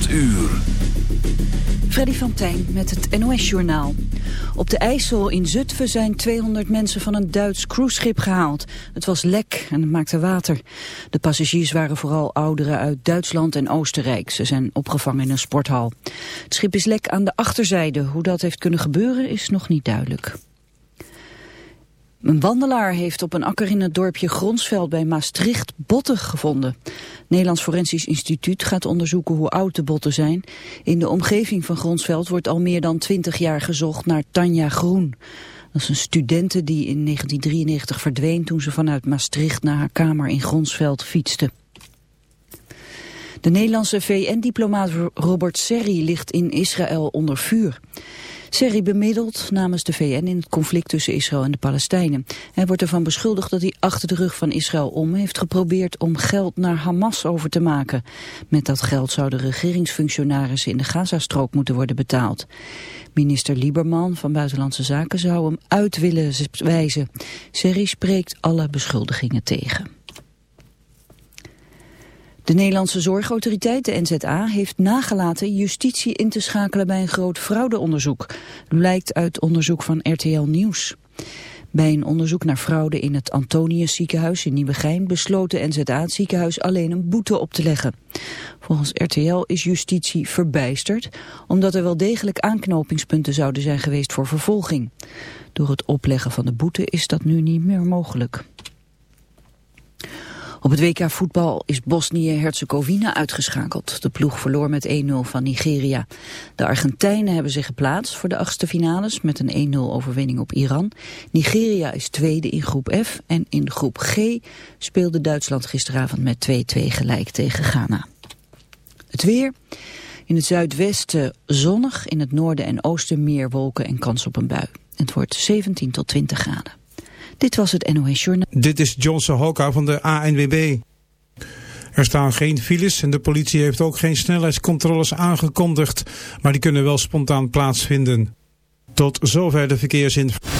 8 uur. Freddy van met het NOS-journaal. Op de IJssel in Zutphen zijn 200 mensen van een Duits cruiseschip gehaald. Het was lek en het maakte water. De passagiers waren vooral ouderen uit Duitsland en Oostenrijk. Ze zijn opgevangen in een sporthal. Het schip is lek aan de achterzijde. Hoe dat heeft kunnen gebeuren is nog niet duidelijk. Een wandelaar heeft op een akker in het dorpje Gronsveld bij Maastricht botten gevonden. Nederlands Forensisch Instituut gaat onderzoeken hoe oud de botten zijn. In de omgeving van Gronsveld wordt al meer dan twintig jaar gezocht naar Tanja Groen. Dat is een studente die in 1993 verdween toen ze vanuit Maastricht naar haar kamer in Gronsveld fietste. De Nederlandse VN-diplomaat Robert Serri ligt in Israël onder vuur. Serri bemiddelt namens de VN in het conflict tussen Israël en de Palestijnen. Hij wordt ervan beschuldigd dat hij achter de rug van Israël om heeft geprobeerd om geld naar Hamas over te maken. Met dat geld zouden regeringsfunctionarissen in de Gazastrook moeten worden betaald. Minister Lieberman van Buitenlandse Zaken zou hem uit willen wijzen. Serri spreekt alle beschuldigingen tegen. De Nederlandse Zorgautoriteit, de NZA, heeft nagelaten justitie in te schakelen bij een groot fraudeonderzoek. Lijkt uit onderzoek van RTL Nieuws. Bij een onderzoek naar fraude in het Antonius ziekenhuis in Nieuwegein besloot de NZA het ziekenhuis alleen een boete op te leggen. Volgens RTL is justitie verbijsterd, omdat er wel degelijk aanknopingspunten zouden zijn geweest voor vervolging. Door het opleggen van de boete is dat nu niet meer mogelijk. Op het WK voetbal is Bosnië-Herzegovina uitgeschakeld. De ploeg verloor met 1-0 van Nigeria. De Argentijnen hebben zich geplaatst voor de achtste finales met een 1-0 overwinning op Iran. Nigeria is tweede in groep F en in groep G speelde Duitsland gisteravond met 2-2 gelijk tegen Ghana. Het weer... In het zuidwesten zonnig, in het noorden en oosten meer wolken en kans op een bui. Het wordt 17 tot 20 graden. Dit was het NOS Journaal. Dit is Johnson Hoka van de ANWB. Er staan geen files en de politie heeft ook geen snelheidscontroles aangekondigd, maar die kunnen wel spontaan plaatsvinden. Tot zover de verkeersinformatie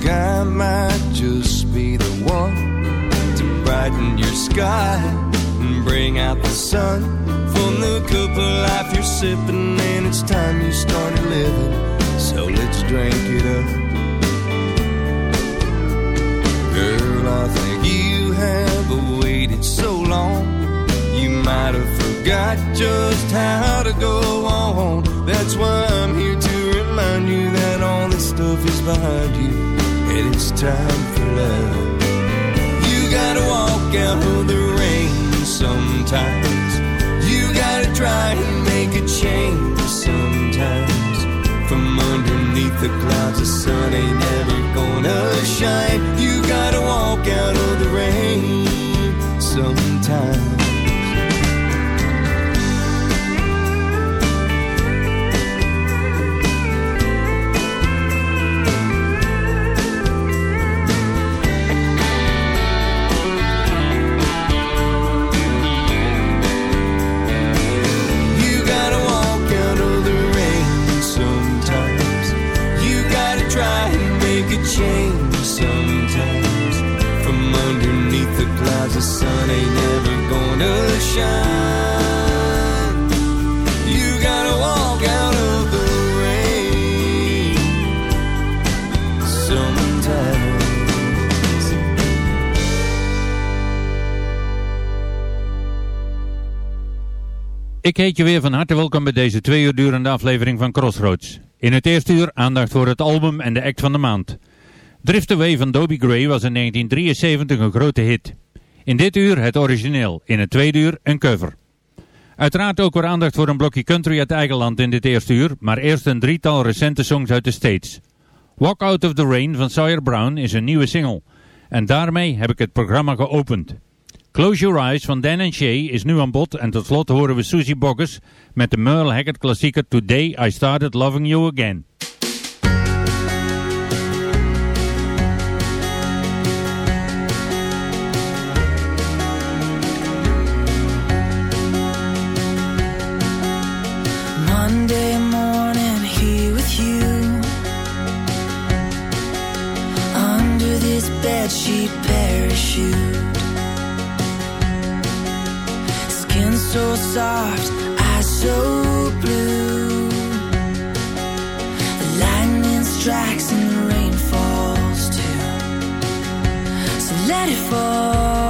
Think I might just be the one to brighten your sky and bring out the sun from the cup of life you're sipping. And it's time you started living. So let's drink it up. Girl, I think you have waited so long. You might have forgot just how to go on. That's why I'm here to remind you that all this stuff is behind you. And it's time for love. You gotta walk out of the rain sometimes. You gotta try and make a change sometimes. From underneath the clouds, the sun ain't never gonna shine. You gotta walk out of the rain sometimes. Ik heet je weer van harte welkom bij deze twee uur durende aflevering van Crossroads. In het eerste uur aandacht voor het album en de act van de maand. Drift Away van Dobie Gray was in 1973 een grote hit. In dit uur het origineel, in het tweede uur een cover. Uiteraard ook weer aandacht voor een blokje country uit eigen land in dit eerste uur, maar eerst een drietal recente songs uit de States. Walk Out of the Rain van Sawyer Brown is een nieuwe single. En daarmee heb ik het programma geopend. Close Your Eyes van Dan and Shay is nu aan bod en tot slot horen we Susie Boggess met de Merle Haggard klassieker Today I Started Loving You Again. Monday morning here with you Under this bedsheet parachute so soft, eyes so blue. The lightning strikes and the rain falls too. So let it fall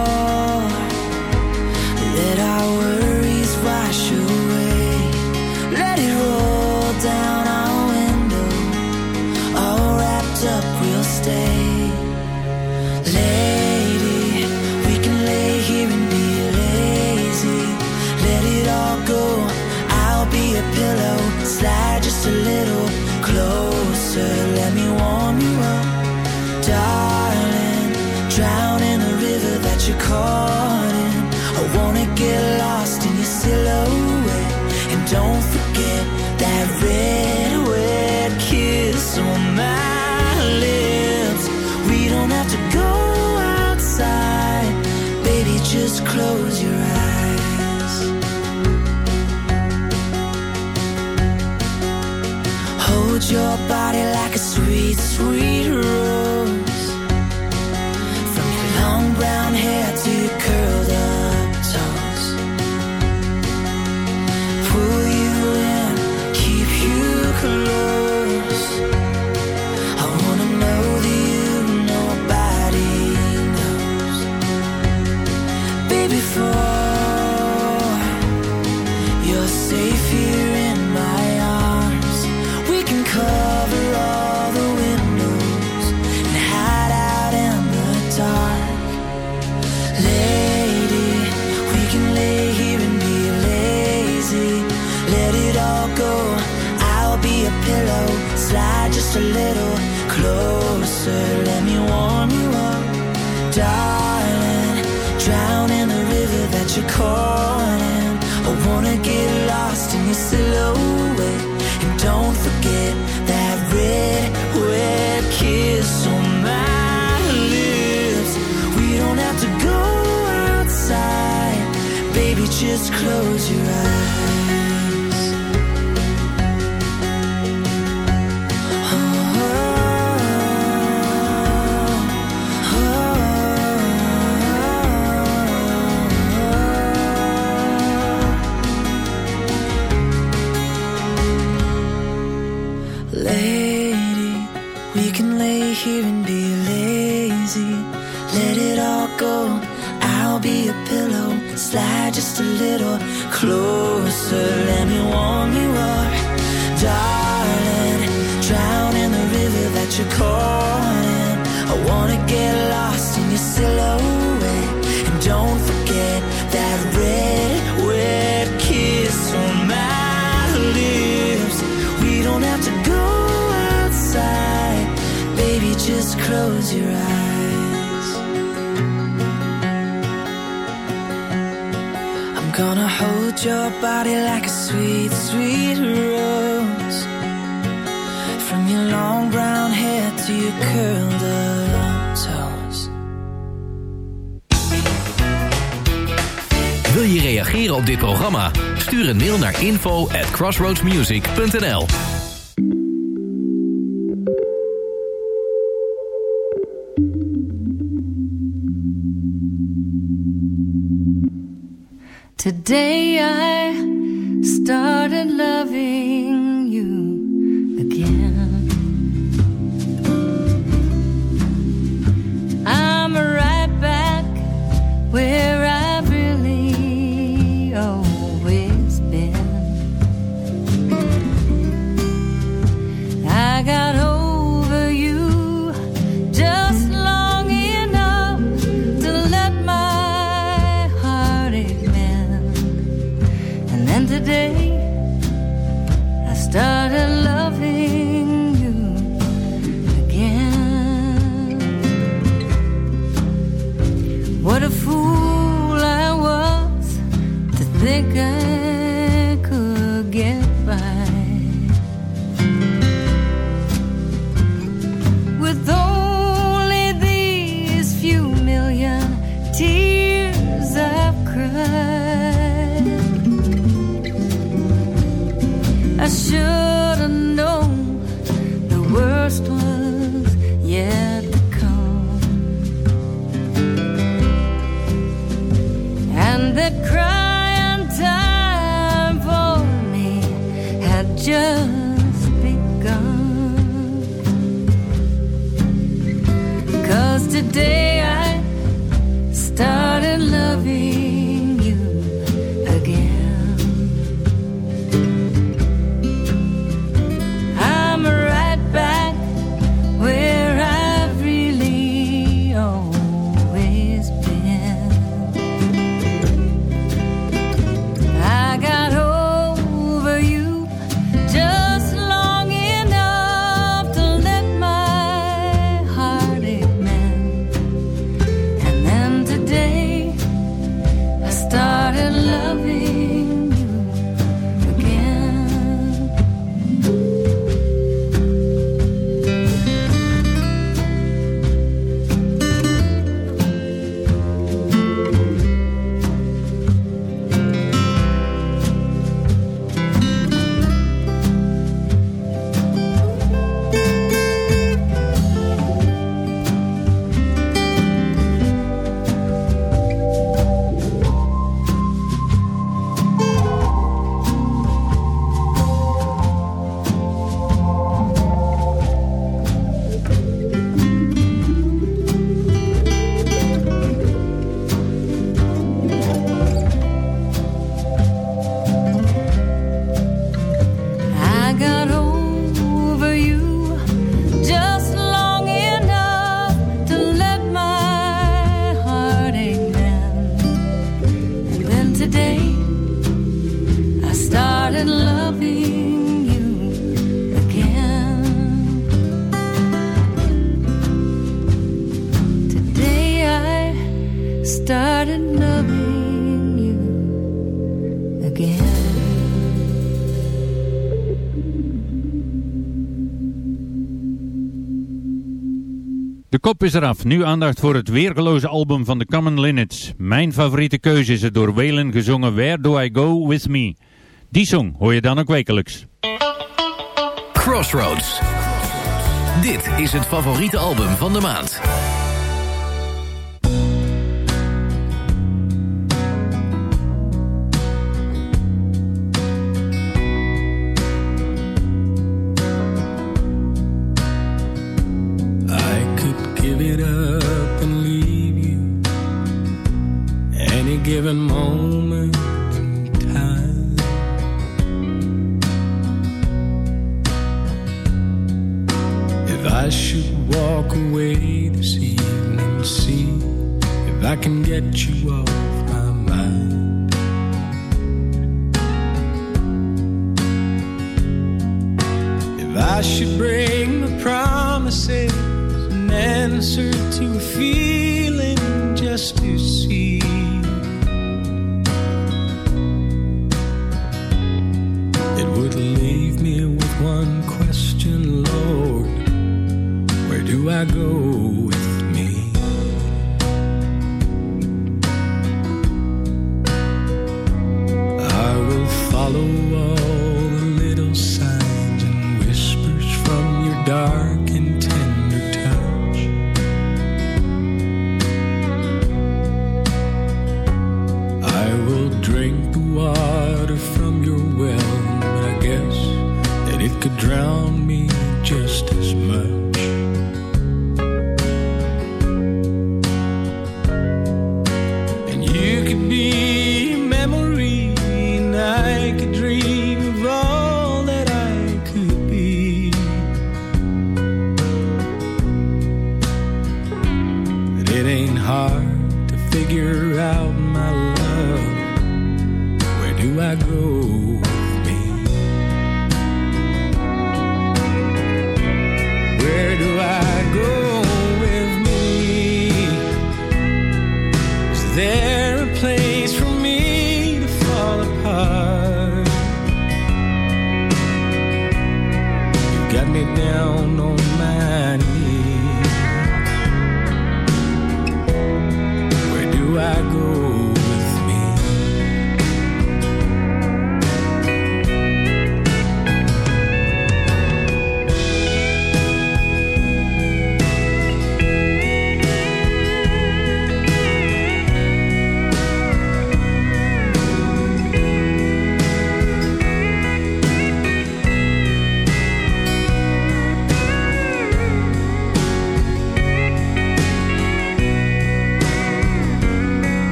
your body like a sweet, sweet rose. Just close And don't forget that red, wet kiss on my lips. We don't have to go outside. Baby, just close your eyes. I'm gonna hold your body like a sweet, sweet rose. From your long brown hair to your curled up reageren op dit programma? Stuur een mail naar info at crossroadsmusic.nl Today I started loving I should have known the worst was yet to come, and that crying time for me had just begun. Cause today kop is eraf. Nu aandacht voor het weergeloze album van de Common Linnets. Mijn favoriete keuze is het door Whalen gezongen Where Do I Go With Me. Die song hoor je dan ook wekelijks. Crossroads. Dit is het favoriete album van de maand. dark.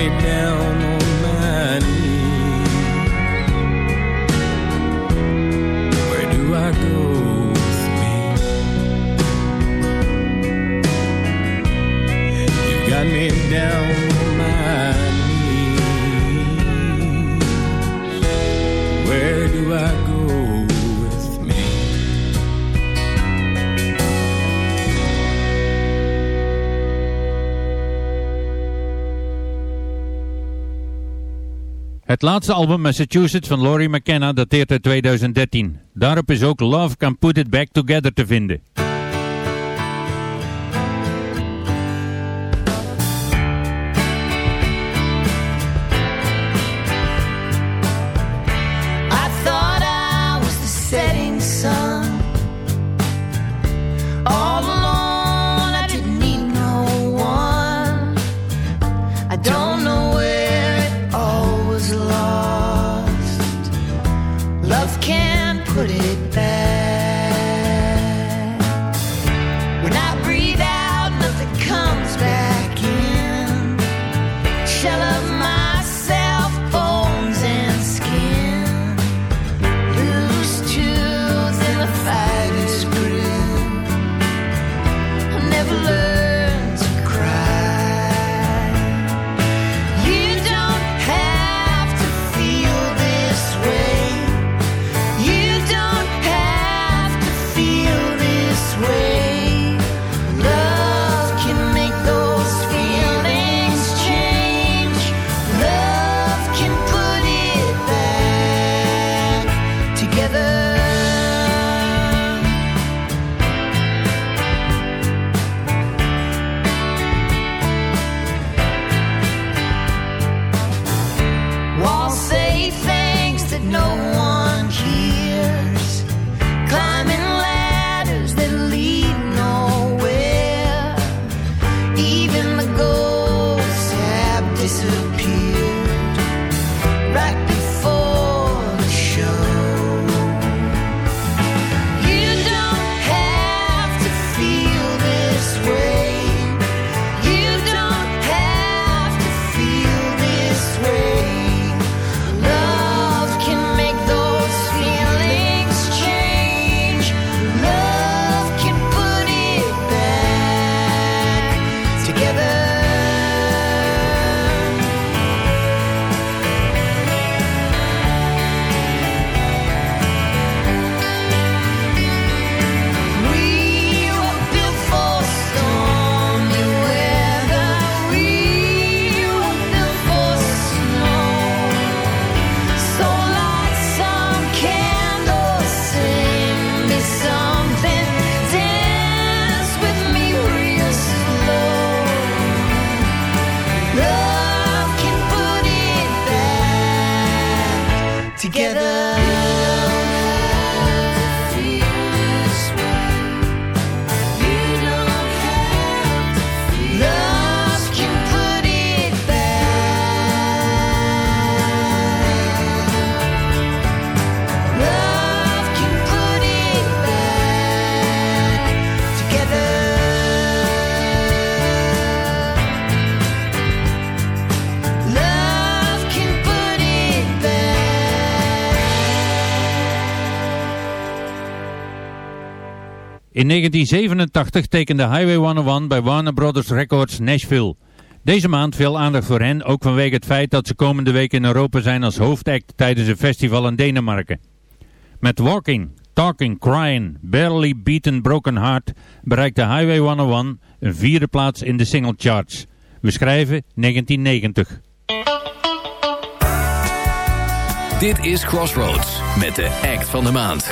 me down. Het laatste album Massachusetts van Laurie McKenna dateert uit 2013. Daarop is ook Love Can Put It Back Together te vinden. In 1987 tekende Highway 101 bij Warner Brothers Records Nashville. Deze maand veel aandacht voor hen, ook vanwege het feit dat ze komende week in Europa zijn als hoofdact tijdens een festival in Denemarken. Met Walking, Talking, Crying, Barely Beaten Broken Heart bereikte Highway 101 een vierde plaats in de single charts. We schrijven 1990. Dit is Crossroads met de act van de maand.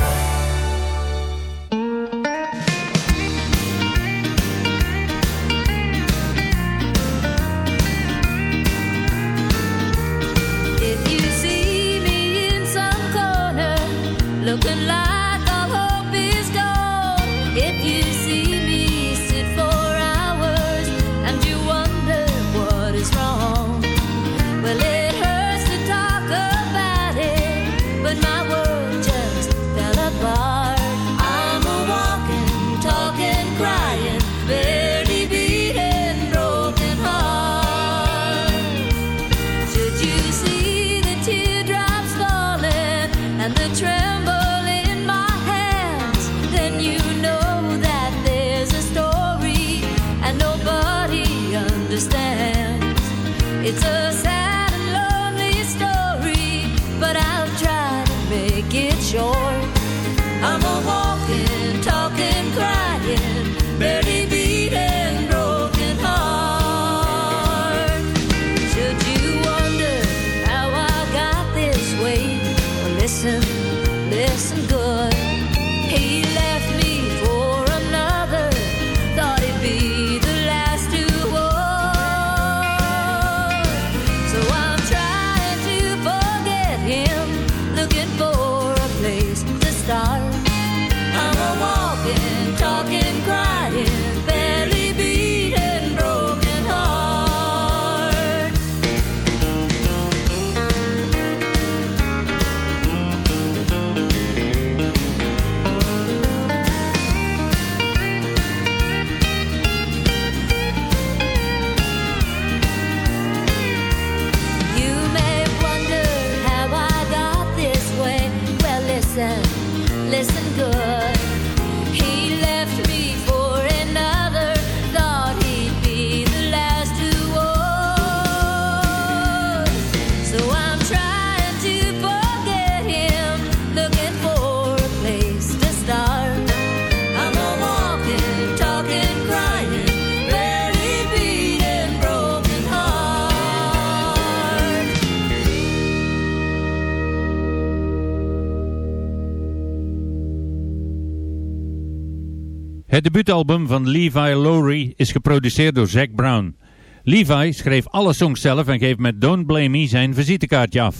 Het debuutalbum van Levi Lowry is geproduceerd door Zac Brown. Levi schreef alle songs zelf en geeft met Don't Blame Me zijn visitekaartje af.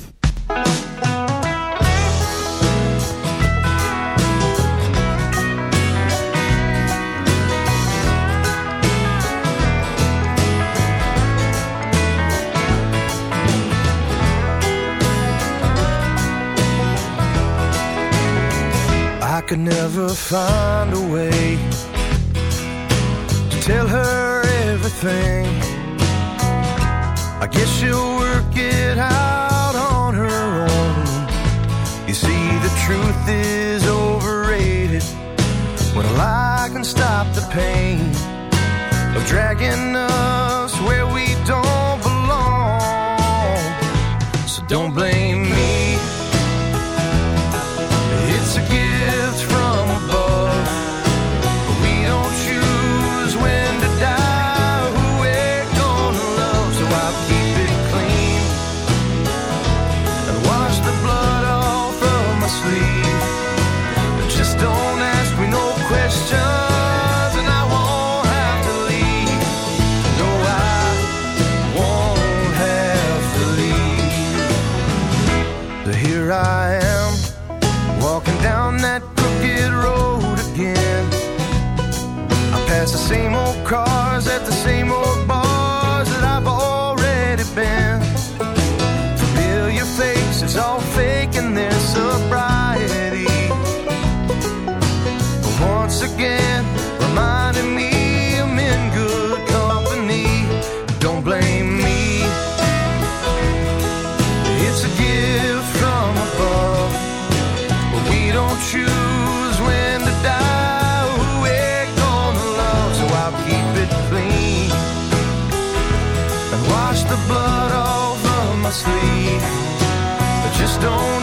I could never find a way tell her everything. I guess she'll work it out on her own. You see, the truth is overrated when a lie can stop the pain of dragging us don't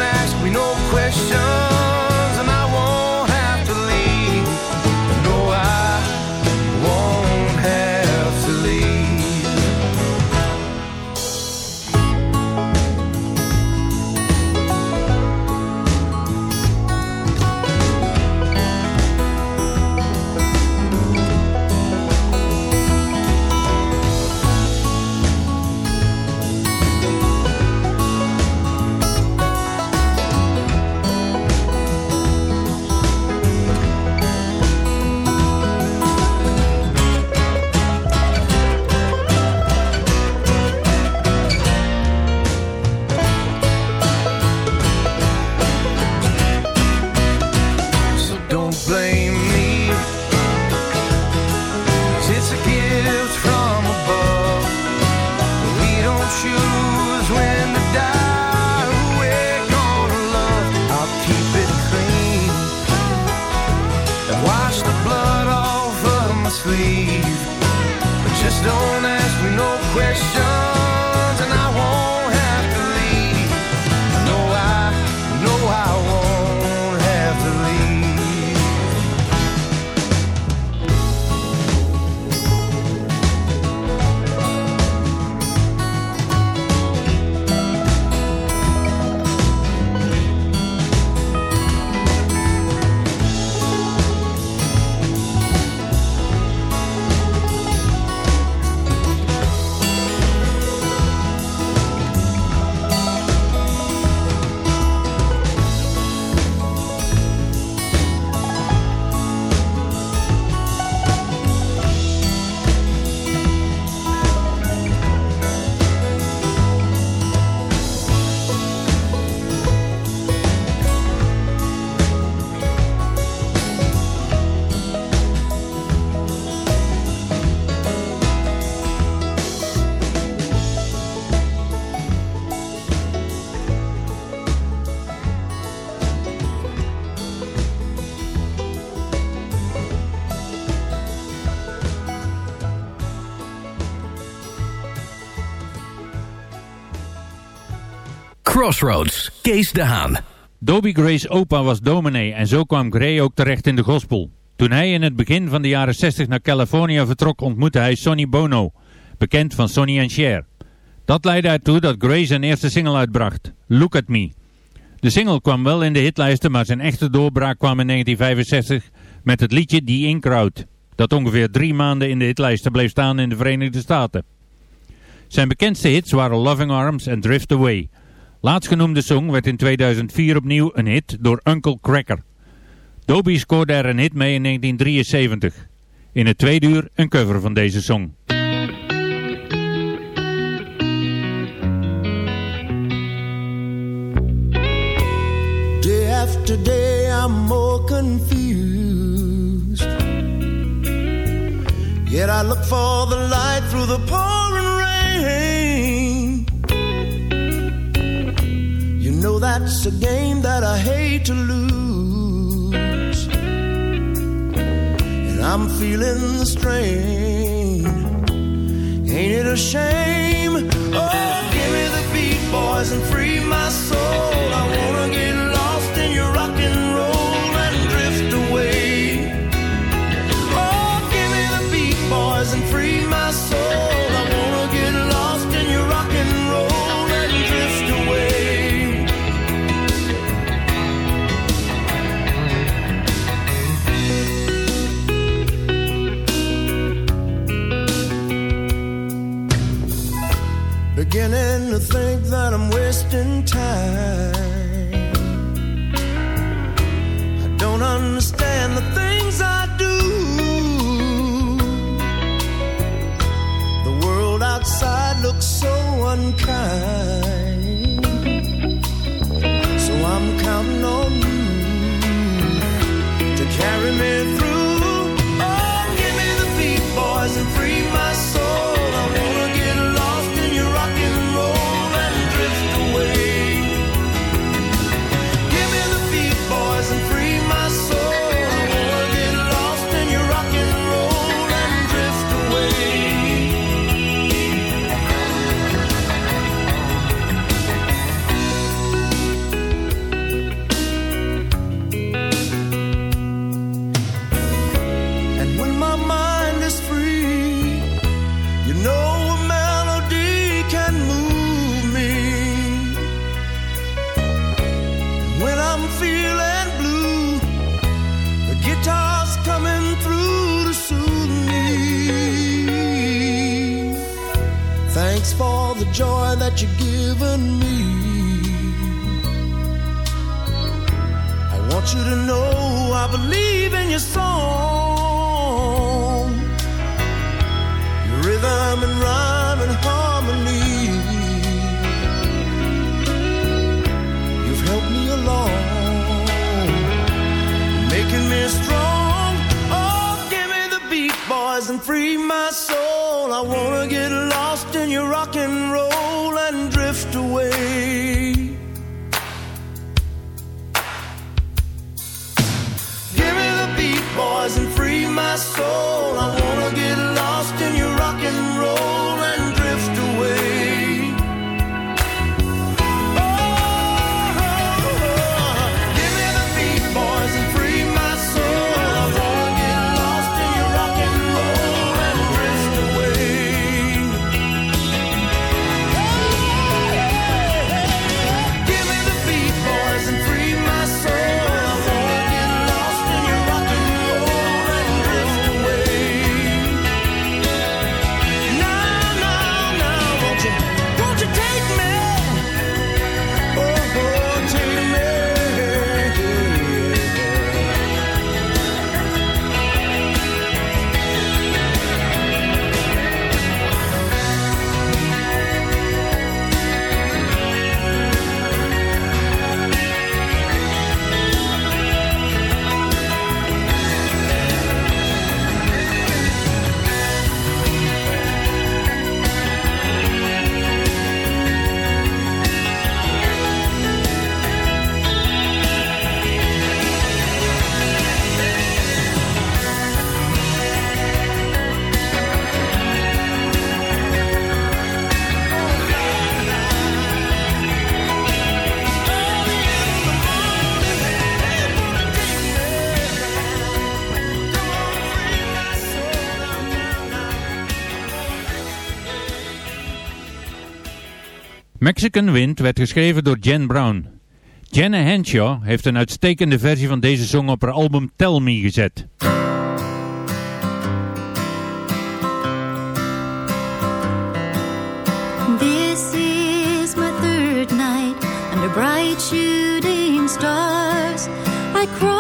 Crossroads, Kees de Haan. Dobie Gray's opa was dominee en zo kwam Gray ook terecht in de gospel. Toen hij in het begin van de jaren 60 naar Californië vertrok ontmoette hij Sonny Bono, bekend van Sonny Cher. Dat leidde ertoe dat Gray zijn eerste single uitbracht, Look at Me. De single kwam wel in de hitlijsten, maar zijn echte doorbraak kwam in 1965 met het liedje The In Crowd, dat ongeveer drie maanden in de hitlijsten bleef staan in de Verenigde Staten. Zijn bekendste hits waren Loving Arms en Drift Away. Laatstgenoemde song werd in 2004 opnieuw een hit door Uncle Cracker. Dobie scoorde er een hit mee in 1973. In het tweede uur een cover van deze song. Day after day, I'm more confused. Yet I look for the light through the pouring know that's a game that I hate to lose. And I'm feeling the strain. Ain't it a shame? Oh, give me the beat, boys, and free my soul. I wanna just in time. my soul. I wanna Mexican Wind werd geschreven door Jan Brown. Jenna Henshaw heeft een uitstekende versie van deze song op haar album Tell Me gezet. This is my third night under bright shooting stars. I cry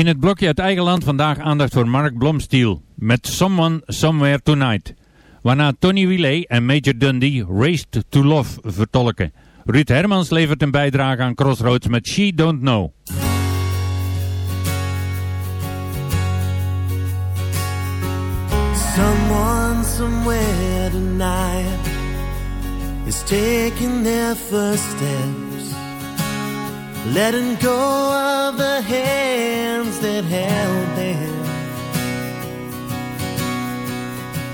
In het blokje uit eigen land vandaag aandacht voor Mark Blomstiel met Someone Somewhere Tonight. Waarna Tony Willet en Major Dundee Raced to Love vertolken. Ruud Hermans levert een bijdrage aan Crossroads met She Don't Know. Someone somewhere tonight is taking their first steps, letting go of the hands that held them,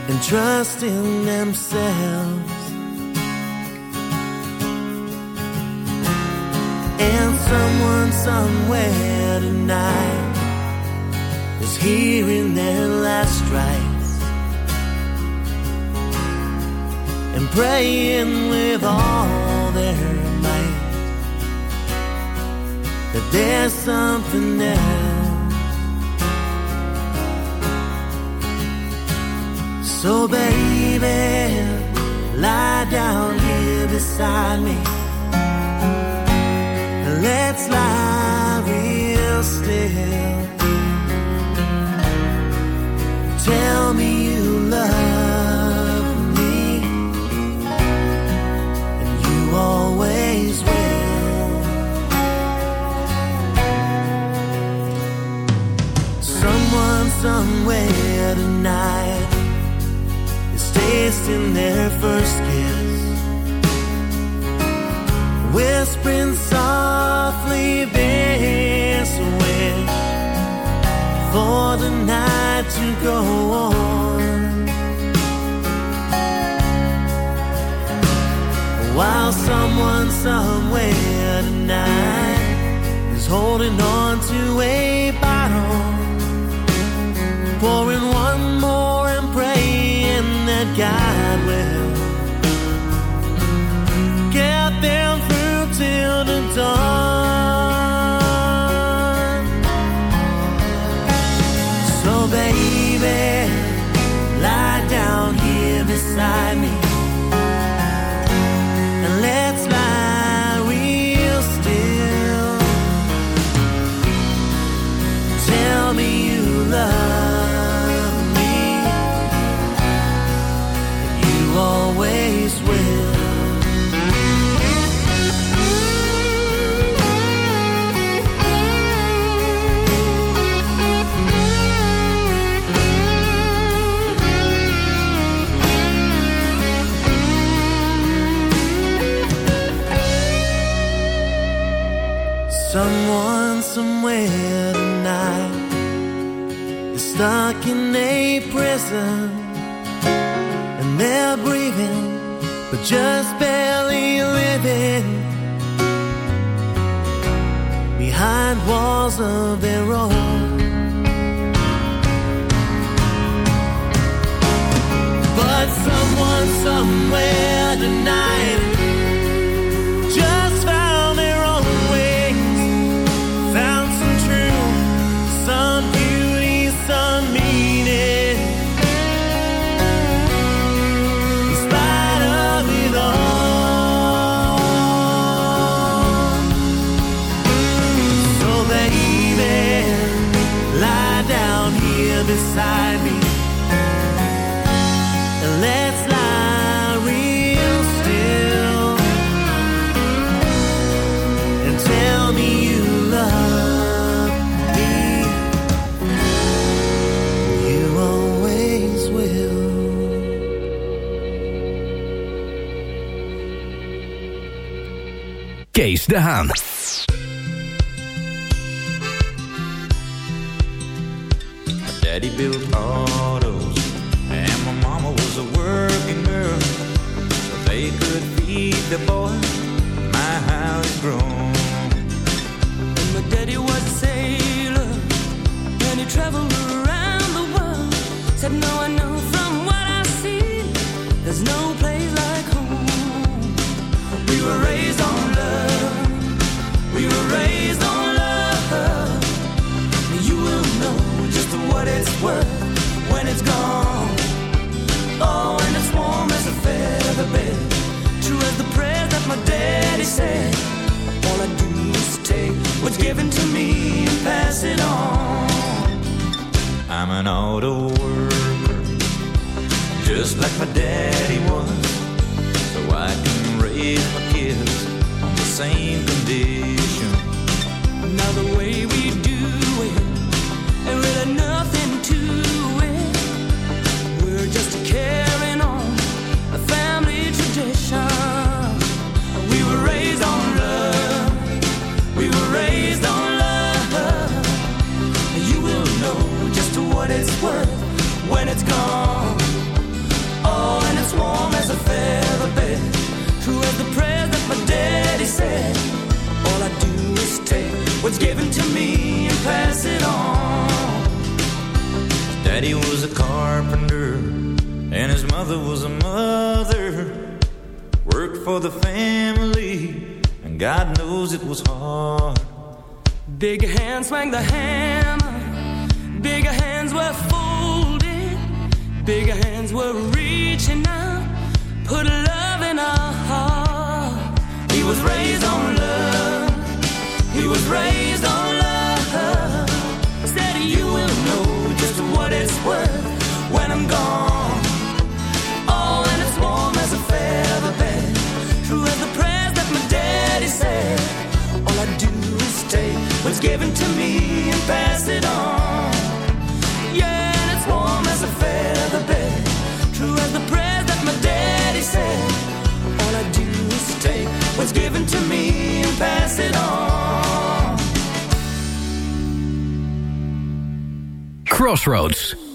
and trusting themselves. And someone somewhere tonight is hearing their last strikes and praying with all their that there's something else. So, baby, lie down here beside me. Let's lie real still. Tell me you love somewhere tonight. Is tasting their first kiss. Whispering softly this wish for the night to go on. While someone somewhere tonight is holding on to a bottle pouring one more somewhere tonight is stuck in a prison and they're breathing but just barely living behind walls of their own. But someone somewhere tonight Kees de Haan. My daddy built autos, and my mama was a working girl. So they could feed the boy, my house grown. And my daddy was a sailor, and he traveled said. All I do is take what's given to me and pass it on. I'm an auto worker, just like my daddy was, so I can raise my kids on the same condition. Now the way we do it, ain't really nothing it's gone. Oh, and it's warm as a feather bed. True as the prayer that my daddy said. All I do is take what's given to me and pass it on. Daddy was a carpenter, and his mother was a mother. Worked for the family, and God knows it was hard. Big hands swang the hammer. Big hands were folded. Big hands were reaching out. Put love in our heart. He was raised on love. He was raised on love. Said you will know just what it's worth when I'm gone. Oh, and it's warm as a feather bed. True as the prayers that my daddy said. All I do is take what's given to me and pass it on. What's given to me and pass it on. Crossroads.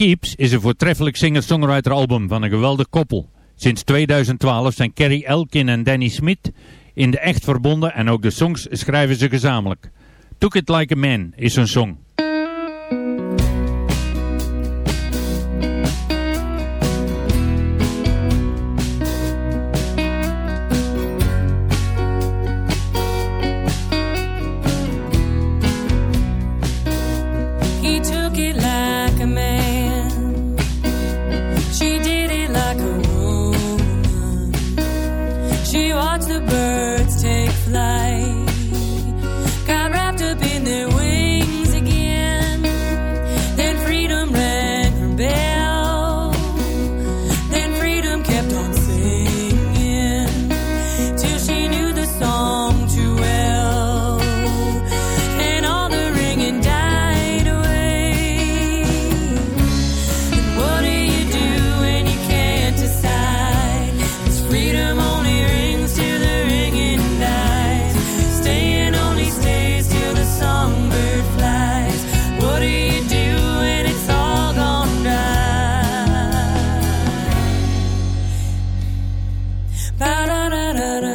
Keeps is een voortreffelijk singer-songwriter album van een geweldig koppel. Sinds 2012 zijn Kerry Elkin en Danny Smith in de echt verbonden en ook de songs schrijven ze gezamenlijk. Took It Like a Man is hun song. Ba-da-da-da-da.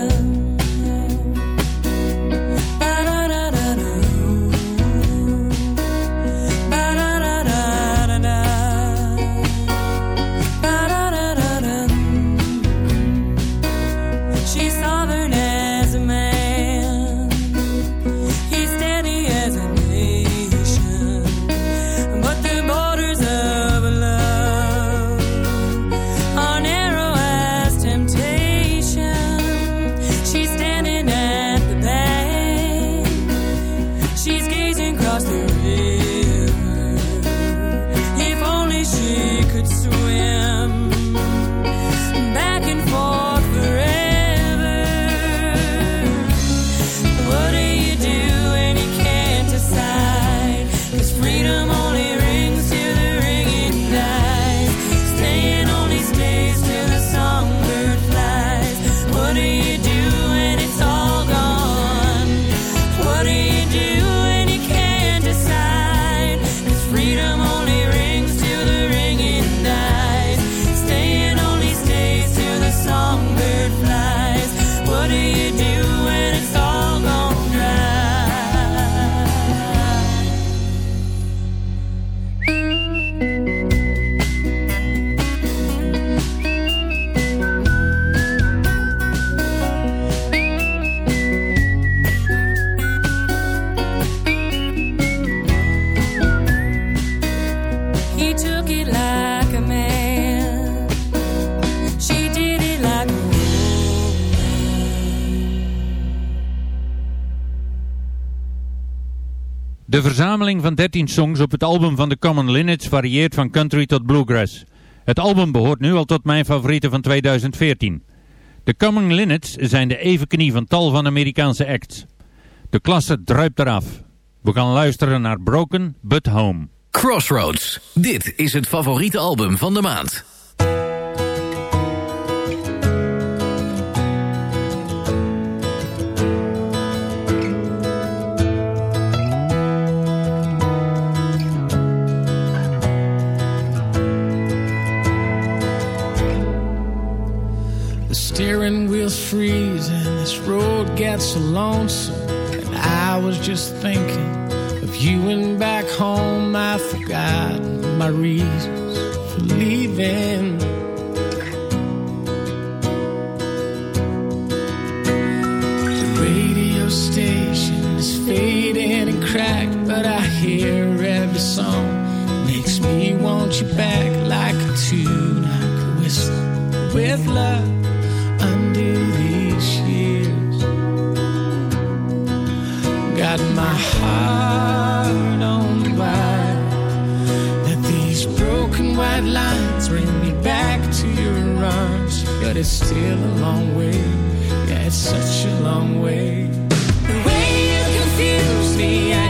Verzameling van 13 songs op het album van de Common Linnets varieert van country tot bluegrass. Het album behoort nu al tot mijn favorieten van 2014. De Common Linnets zijn de evenknie van tal van Amerikaanse acts. De klasse druipt eraf. We gaan luisteren naar Broken But Home. Crossroads. Dit is het favoriete album van de maand. Steering wheel's freezing, this road gets so lonesome. And I was just thinking of you and back home. I forgot my reasons for leaving. The radio station is fading and cracked, but I hear every song. Makes me want you back like a tune I could whistle with love Got my heart on wire. That these broken white lines bring me back to your arms. But it's still a long way. Yeah, it's such a long way. The way you confuse me, I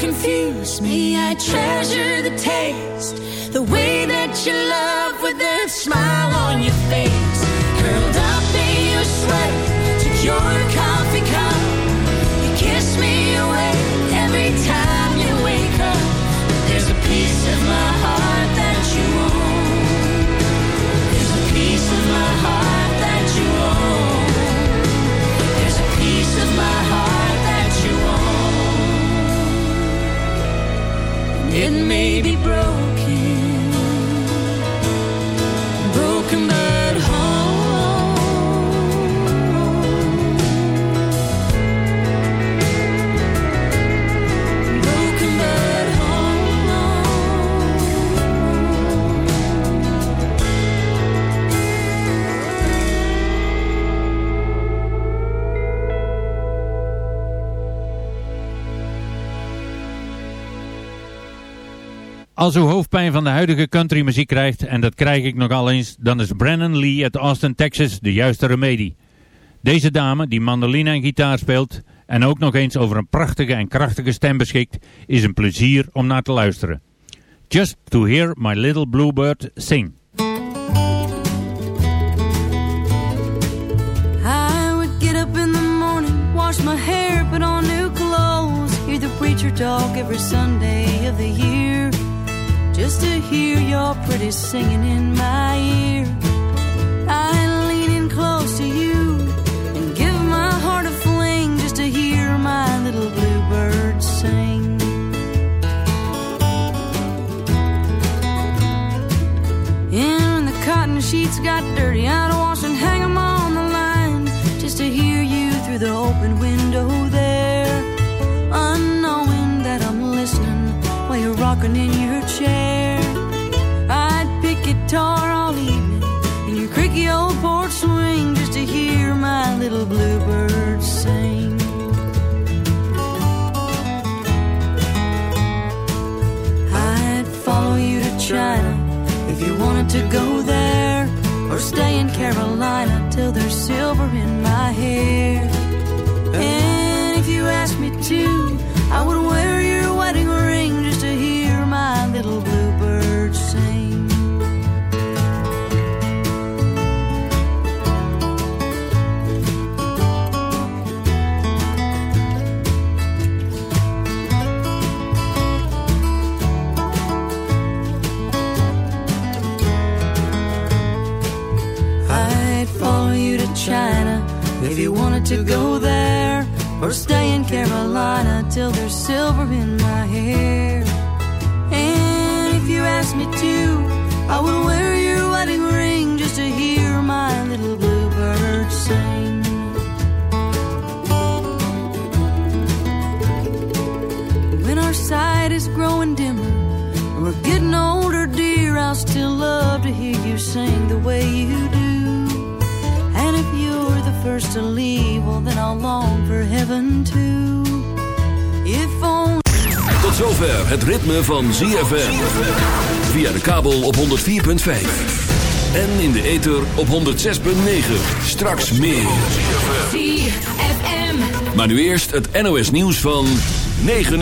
confuse me, I treasure the taste. The way that you love with that smile on your face. It may be broken, Als u hoofdpijn van de huidige countrymuziek krijgt, en dat krijg ik nogal eens, dan is Brennan Lee uit Austin, Texas de juiste remedie. Deze dame, die mandoline en gitaar speelt en ook nog eens over een prachtige en krachtige stem beschikt, is een plezier om naar te luisteren. Just to hear my little bluebird sing. I would get up in the morning, wash my hair, put on new clothes, hear the preacher talk every Sunday of the year, just to hear your pretty singing in my ear. I lean in close to you and give my heart a fling just to hear my little bluebird sing. And the cotton sheets got dirty, I'd wash and hang 'em on the line just to hear you through the open window there. Unknowing that I'm listening while you're rocking in your chair. I'd pick guitar all evening in your creaky old porch swing just to hear my little bluebird sing. I'd follow you to China if you wanted to go there, or stay in Carolina till there's silver in my hair. And if you asked me to, I would wear China if you wanted to go there, or stay in Carolina till there's silver in my hair. And if you asked me to, I would wear your wedding ring just to hear my little bluebird sing. When our sight is growing dimmer and we're getting older, dear, I'll still love to hear you sing the way you do. First to leave, well, then I'll long for heaven too. If only. Tot zover het ritme van ZFM. Via de kabel op 104.5. En in de ether op 106.9. Straks meer. ZFM. Maar nu eerst het NOS nieuws van 9